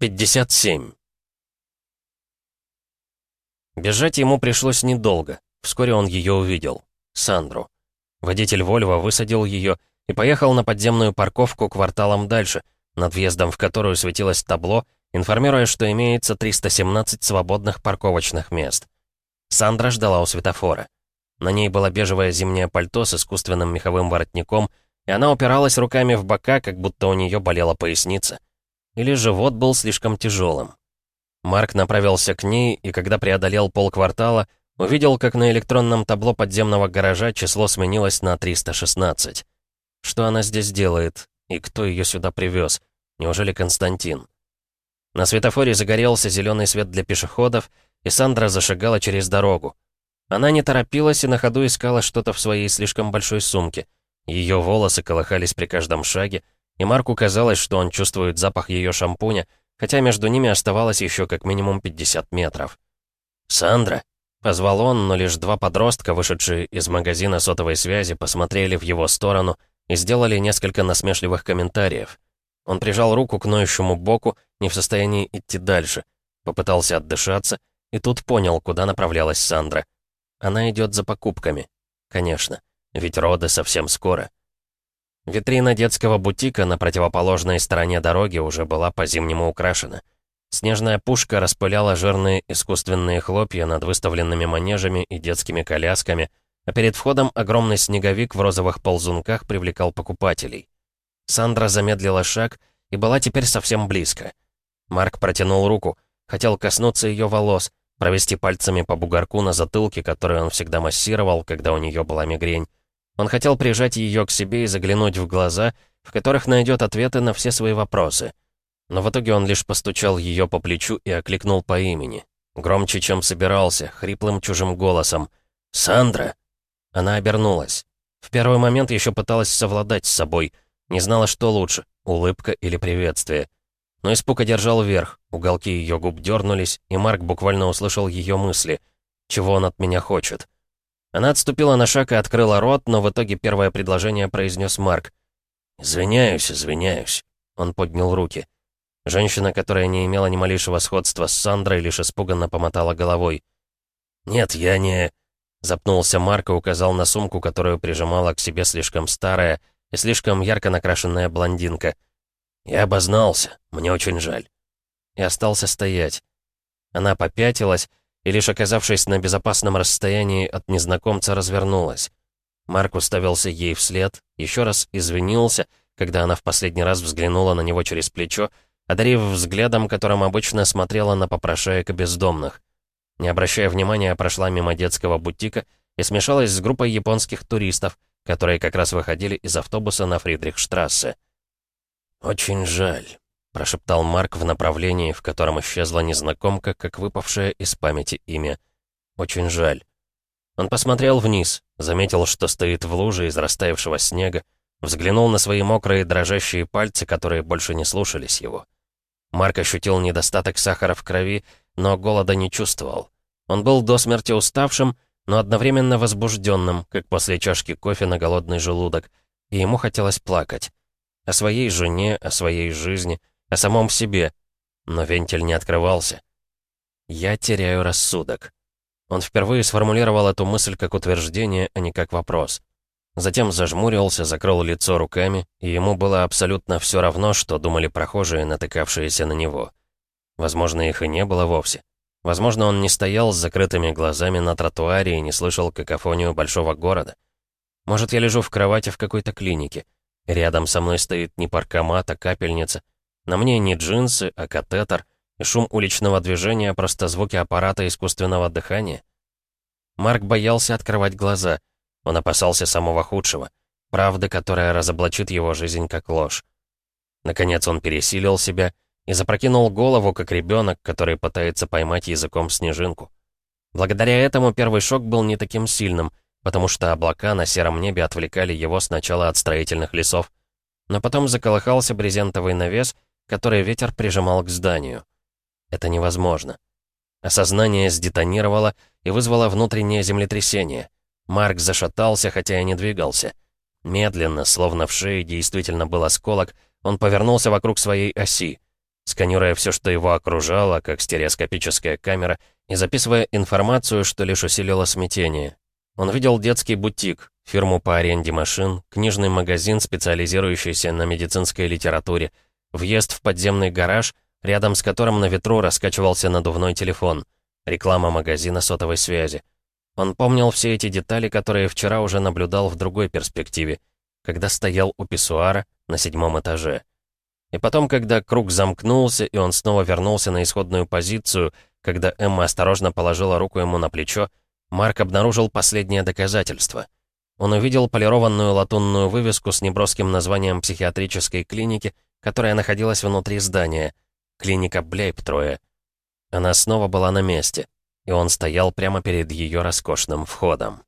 57. Бежать ему пришлось недолго. Вскоре он ее увидел. Сандру. Водитель Вольво высадил ее и поехал на подземную парковку кварталом дальше, над въездом в которую светилось табло, информируя, что имеется 317 свободных парковочных мест. Сандра ждала у светофора. На ней было бежевое зимнее пальто с искусственным меховым воротником, и она упиралась руками в бока, как будто у нее болела поясница. Или живот был слишком тяжелым. Марк направился к ней, и когда преодолел полквартала, увидел, как на электронном табло подземного гаража число сменилось на 316. Что она здесь делает? И кто ее сюда привез? Неужели Константин? На светофоре загорелся зеленый свет для пешеходов, и Сандра зашагала через дорогу. Она не торопилась и на ходу искала что-то в своей слишком большой сумке. Ее волосы колыхались при каждом шаге, и Марку казалось, что он чувствует запах ее шампуня, хотя между ними оставалось еще как минимум 50 метров. «Сандра!» — позвал он, но лишь два подростка, вышедшие из магазина сотовой связи, посмотрели в его сторону и сделали несколько насмешливых комментариев. Он прижал руку к ноющему боку, не в состоянии идти дальше, попытался отдышаться, и тут понял, куда направлялась Сандра. Она идет за покупками. Конечно, ведь роды совсем скоро. Витрина детского бутика на противоположной стороне дороги уже была по-зимнему украшена. Снежная пушка распыляла жирные искусственные хлопья над выставленными манежами и детскими колясками, а перед входом огромный снеговик в розовых ползунках привлекал покупателей. Сандра замедлила шаг и была теперь совсем близко. Марк протянул руку, хотел коснуться ее волос, провести пальцами по бугорку на затылке, который он всегда массировал, когда у нее была мигрень. Он хотел прижать ее к себе и заглянуть в глаза, в которых найдет ответы на все свои вопросы. Но в итоге он лишь постучал ее по плечу и окликнул по имени. Громче, чем собирался, хриплым чужим голосом. «Сандра!» Она обернулась. В первый момент еще пыталась совладать с собой. Не знала, что лучше, улыбка или приветствие. Но испуг одержал верх, уголки ее губ дернулись, и Марк буквально услышал ее мысли. «Чего он от меня хочет?» Она отступила на шаг и открыла рот, но в итоге первое предложение произнес Марк. «Извиняюсь, извиняюсь». Он поднял руки. Женщина, которая не имела ни малейшего сходства с Сандрой, лишь испуганно помотала головой. «Нет, я не...» Запнулся Марк и указал на сумку, которую прижимала к себе слишком старая и слишком ярко накрашенная блондинка. «Я обознался, мне очень жаль». И остался стоять. Она попятилась, и лишь оказавшись на безопасном расстоянии от незнакомца, развернулась. Марк уставился ей вслед, еще раз извинился, когда она в последний раз взглянула на него через плечо, одарив взглядом, которым обычно смотрела на попрошаек бездомных. Не обращая внимания, прошла мимо детского бутика и смешалась с группой японских туристов, которые как раз выходили из автобуса на Фридрихштрассе. «Очень жаль», прошептал Марк в направлении, в котором исчезла незнакомка, как выпавшее из памяти имя. «Очень жаль». Он посмотрел вниз, заметил, что стоит в луже из растаявшего снега, взглянул на свои мокрые дрожащие пальцы, которые больше не слушались его. Марк ощутил недостаток сахара в крови, но голода не чувствовал. Он был до смерти уставшим, но одновременно возбужденным, как после чашки кофе на голодный желудок, и ему хотелось плакать. О своей жене, о своей жизни — о самом себе. Но вентиль не открывался. «Я теряю рассудок». Он впервые сформулировал эту мысль как утверждение, а не как вопрос. Затем зажмурился, закрыл лицо руками, и ему было абсолютно все равно, что думали прохожие, натыкавшиеся на него. Возможно, их и не было вовсе. Возможно, он не стоял с закрытыми глазами на тротуаре и не слышал какофонию большого города. Может, я лежу в кровати в какой-то клинике. Рядом со мной стоит не паркомат, а капельница — на мне не джинсы, а катетер, и шум уличного движения, просто звуки аппарата искусственного дыхания. Марк боялся открывать глаза. Он опасался самого худшего. Правды, которая разоблачит его жизнь как ложь. Наконец он пересилил себя и запрокинул голову, как ребенок, который пытается поймать языком снежинку. Благодаря этому первый шок был не таким сильным, потому что облака на сером небе отвлекали его сначала от строительных лесов. Но потом заколыхался брезентовый навес — который ветер прижимал к зданию. Это невозможно. Осознание сдетонировало и вызвало внутреннее землетрясение. Марк зашатался, хотя и не двигался. Медленно, словно в шее действительно был осколок, он повернулся вокруг своей оси. Сканируя все, что его окружало, как стереоскопическая камера, и записывая информацию, что лишь усилило смятение. Он видел детский бутик, фирму по аренде машин, книжный магазин, специализирующийся на медицинской литературе, въезд в подземный гараж, рядом с которым на ветру раскачивался надувной телефон, реклама магазина сотовой связи. Он помнил все эти детали, которые вчера уже наблюдал в другой перспективе, когда стоял у писсуара на седьмом этаже. И потом, когда круг замкнулся, и он снова вернулся на исходную позицию, когда Эмма осторожно положила руку ему на плечо, Марк обнаружил последнее доказательство. Он увидел полированную латунную вывеску с неброским названием психиатрической клиники, которая находилась внутри здания. Клиника Блейптроя. Она снова была на месте, и он стоял прямо перед ее роскошным входом.